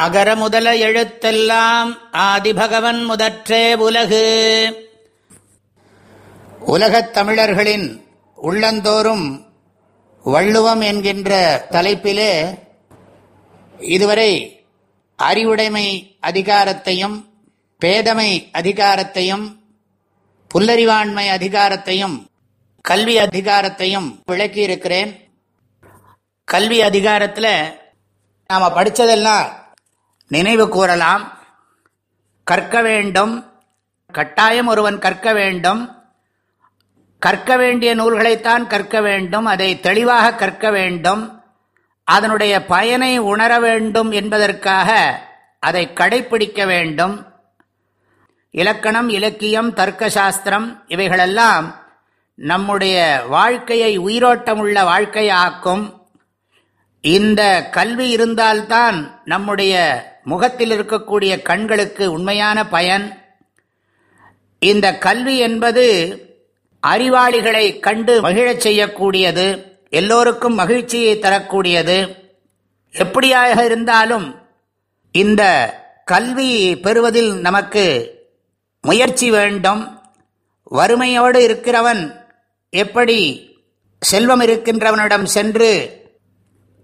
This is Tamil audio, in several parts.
அகர முதல எழுத்தெல்லாம் ஆதிபகவன் முதற்றே உலகு. உலகத் தமிழர்களின் உள்ளந்தோறும் வள்ளுவம் என்கின்ற தலைப்பிலே இதுவரை அறிவுடைமை அதிகாரத்தையும் பேதமை அதிகாரத்தையும் புல்லறிவாண்மை அதிகாரத்தையும் கல்வி அதிகாரத்தையும் விளக்கியிருக்கிறேன். கல்வி அதிகாரத்தில் நாம் படித்ததெல்லாம் நினைவு கூறலாம். கற்க வேண்டும். கட்டாயம் ஒருவன் கற்க வேண்டும். கற்க வேண்டிய நூல்களைத்தான் கற்க வேண்டும். அதை தெளிவாக கற்க வேண்டும். அதனுடைய பயனை உணர வேண்டும் என்பதற்காக அதை கடைப்பிடிக்க வேண்டும். இலக்கணம் இலக்கியம் தர்க்க சாஸ்திரம் இவைகளெல்லாம் நம்முடைய வாழ்க்கையை உயிரோட்டமுள்ள வாழ்க்கையாக்கும். இந்த கல்வி இருந்தால்தான் நம்முடைய முகத்தில் இருக்கக்கூடிய கண்களுக்கு உண்மையான பயன். இந்த கல்வி என்பது அறிவாளிகளை கண்டு மகிழச் செய்யக்கூடியது எல்லோருக்கும் மகிழ்ச்சியை தரக்கூடியது. எப்படியாக இருந்தாலும் இந்த கல்வி பெறுவதில் நமக்கு முயற்சி வேண்டும். வறுமையோடு இருக்கிறவன் எப்படி செல்வம் இருக்கின்றவனிடம் சென்று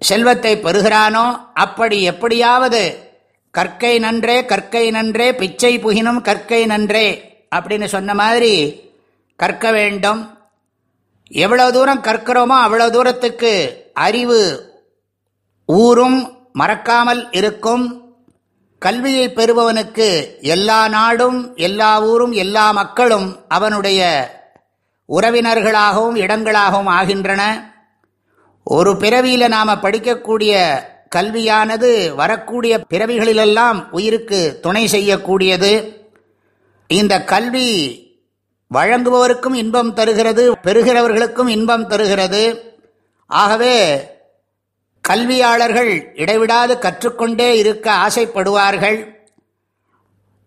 செல்வத்தை பெறுகிறானோ அப்படி எப்படியாவது கற்கை நன்றே கற்கை நன்றே பிச்சை புகினும் கற்கை நன்றே அப்படின்னு சொன்ன மாதிரி கற்க வேண்டும். எவ்வளவு தூரம் கற்கிறோமோ அவ்வளவு தூரத்துக்கு அறிவு ஊரும் மறக்காமல் இருக்கும். கல்வியை பெறுபவனுக்கு எல்லா நாடும் எல்லா ஊரும் எல்லா மக்களும் அவனுடைய உறவினர்களாகவும் இடங்களாகவும் ஆகின்றன. ஒரு பிறவியில் நாம் படிக்கக்கூடிய கல்வியானது வரக்கூடிய பிறவிகளிலெல்லாம் உயிருக்கு துணை செய்யக்கூடியது. இந்த கல்வி வழங்குபவருக்கும் இன்பம் தருகிறது பெறுகிறவர்களுக்கும் இன்பம் தருகிறது. ஆகவே கல்வியாளர்கள் இடைவிடாது கற்றுக்கொண்டே இருக்க ஆசைப்படுவார்கள்.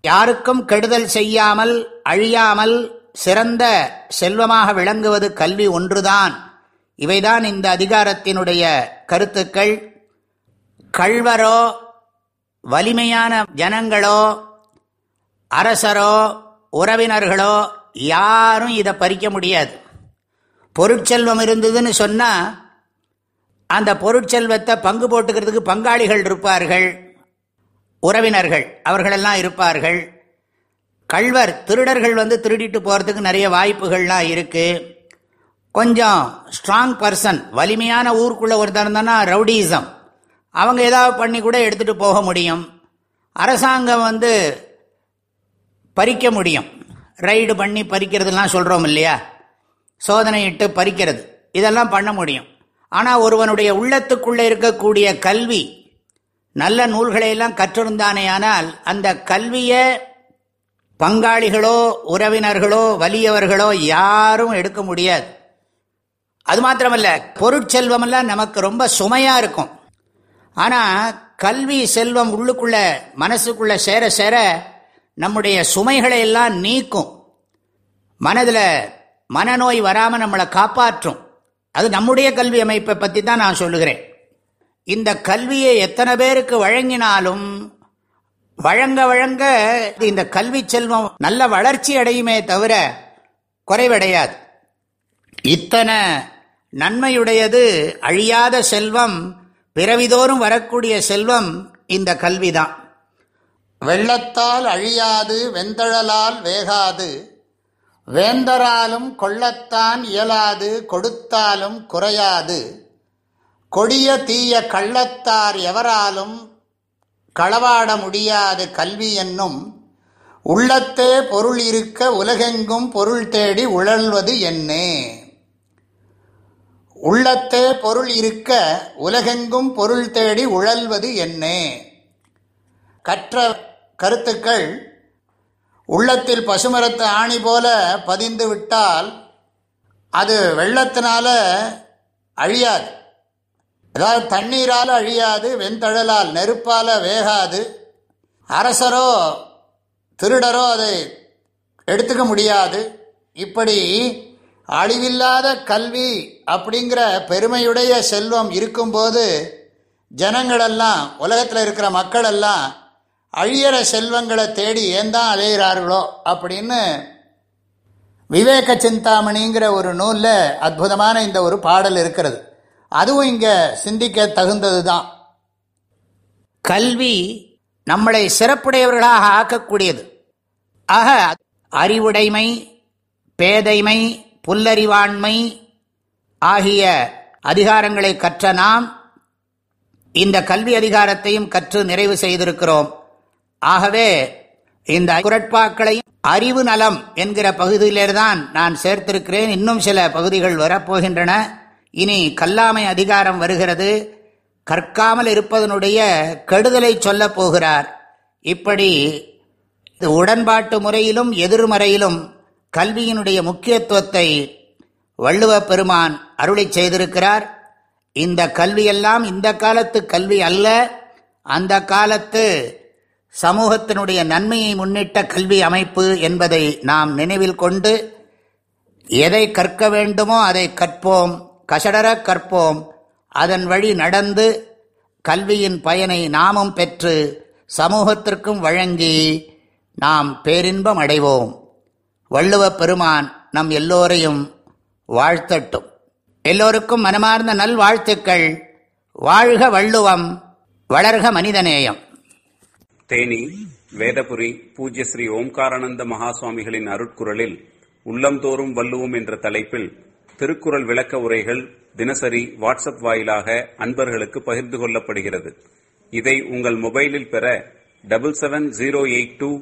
யாருக்கும் கெடுதல் செய்யாமல் அழியாமல் சிறந்த செல்வமாக விளங்குவது கல்வி ஒன்றுதான். இவைதான் இந்த அதிகாரத்தினுடைய கருத்துக்கள். கள்வரோ வலிமையான ஜனங்களோ அரசரோ உறவினர்களோ யாரும் இதை பறிக்க முடியாது. பொருட்செல்வம் இருந்ததுன்னு சொன்னால் அந்த பொருட்செல்வத்தை பங்கு போட்டுக்கிறதுக்கு பங்காளிகள் இருப்பார்கள். உறவினர்கள் அவர்களெல்லாம் இருப்பார்கள். கள்வர் திருடர்கள் வந்து திருடிட்டு போகிறதுக்கு நிறைய வாய்ப்புகள்லாம் இருக்குது கொஞ்சம் ஸ்ட்ராங் பர்சன் வலிமையான ஊருக்குள்ளே ஒருத்தர் இருந்தான்னா ரவுடிசம் அவங்க ஏதாவது பண்ணி கூட எடுத்துகிட்டு போக முடியும். அரசாங்கம் வந்து பறிக்க முடியும். ரைடு பண்ணி பறிக்கிறதுலாம் சொல்கிறோம் இல்லையா? சோதனையிட்டு பறிக்கிறது. இதெல்லாம் பண்ண முடியும். ஆனால் ஒருவனுடைய உள்ளத்துக்குள்ளே இருக்கக்கூடிய கல்வி நல்ல நூல்களையெல்லாம் கற்றிருந்தானேயானால் அந்த கல்வியை பங்காளிகளோ உறவினர்களோ வலியவர்களோ யாரும் எடுக்க முடியாது. அது மாத்திரமல்ல பொருட்செல்வமெல்லாம் நமக்கு ரொம்ப சுமையாக இருக்கும். ஆனால் கல்வி செல்வம் உள்ளுக்குள்ள மனசுக்குள்ள சேர சேர நம்முடைய சுமைகளை எல்லாம் நீக்கும். மனதில் மனநோய் வராமல் நம்மளை காப்பாற்றும். அது நம்முடைய கல்வி அமைப்பை பற்றி தான் நான் சொல்லுகிறேன். இந்த கல்வியை எத்தனை பேருக்கு வழங்கினாலும் வழங்க வழங்க இந்த கல்வி செல்வம் நல்ல வளர்ச்சி அடையுமே தவிர குறைவடையாது. இத்தனை நன்மையுடையது அழியாத செல்வம் பிறவிதோறும் வரக்கூடிய செல்வம் இந்த கல்விதான். வெள்ளத்தால் அழியாது வெந்தழலால் வேகாது. வேந்தராலும் கொள்ளத்தான் இயலாது கொடுத்தாலும் குறையாது. கொடிய தீய கள்ளத்தார் எவராலும் களவாட முடியாது கல்வி என்னும் உள்ளத்தே பொருள் இருக்க உலகெங்கும் பொருள் தேடி உழல்வது என்னே. உள்ளத்தே பொருள் இருக்க உலகெங்கும் பொருள் தேடி உழல்வது என்னே? கற்ற கருத்துக்கள் உள்ளத்தில் பசுமரத்து ஆணி போல பதிந்து விட்டால் அது வெள்ளத்தினால அழியாது. அதாவது தண்ணீரால் அழியாது வெண்தழலால் நெருப்பால் வேகாது. அரசரோ திருடரோ அதை எடுத்துக்க முடியாது. இப்படி அழிவில்லாத கல்வி அப்படிங்கிற பெருமையுடைய செல்வம் இருக்கும்போது ஜனங்களெல்லாம் உலகத்தில் இருக்கிற மக்களெல்லாம் அழியற செல்வங்களை தேடி ஏன் தான் அலைகிறார்களோ அப்படின்னு விவேக சிந்தாமணிங்கிற ஒரு நூலில் அற்புதமான இந்த ஒரு பாடல் இருக்கிறது. அதுவும் இங்கே சிந்திக்க தகுந்தது தான் கல்வி நம்மளை சிறப்புடையவர்களாக ஆக்கக்கூடியது. ஆக அறிவுடைமை பேதைமை புல்லறிவாண்மை ஆகிய அதிகாரங்களை கற்ற நாம் இந்த கல்வி அதிகாரத்தையும் கற்று நிறைவு செய்திருக்கிறோம். ஆகவே இந்த குரட்பாக்களையும் அறிவு நலம் என்கிற பகுதியிலேதான் நான் சேர்த்திருக்கிறேன். இன்னும் சில பகுதிகள் வரப்போகின்றன. இனி கல்லாமை அதிகாரம் வருகிறது. கற்காமல் இருப்பதனுடைய கெடுதலை சொல்லப் போகிறார். இப்படி உடன்பாட்டு முறையிலும் எதிர்மறையிலும் கல்வியினுடைய முக்கியத்துவத்தை வள்ளுவ பெருமான் அருளை செய்திருக்கிறார். இந்த கல்வியெல்லாம் இந்த காலத்து கல்வி அல்ல. அந்த காலத்து சமூகத்தினுடைய நன்மையை முன்னிட்ட கல்வி அமைப்பு என்பதை நாம் நினைவில் கொண்டு எதை கற்க வேண்டுமோ அதை கற்போம். கசடர கற்போம். அதன் வழி நடந்து கல்வியின் பயனை நாமும் பெற்று சமூகத்திற்கும் வழங்கி நாம் பேரின்பம் அடைவோம். வள்ளுவ பெருமான் நம் எல்லோரையும் வாழ்த்தட்டும். எல்லோருக்கும் மனமார்ந்த நல்வாழ்த்துக்கள். வாழ்க வள்ளுவம் வளர்க மனிதநேயம். தேனி வேதபுரி பூஜ்ய ஸ்ரீ ஓம்காரானந்த மகாசுவாமிகளின் அருட்குரலில் உள்ளம்தோறும் வள்ளுவோம் என்ற தலைப்பில் திருக்குறள் விளக்க உரைகள் தினசரி வாட்ஸ்அப் வாயிலாக அன்பர்களுக்கு பகிர்ந்து கொள்ளப்படுகிறது. இதை உங்கள் மொபைலில் பெற double seven zero eight two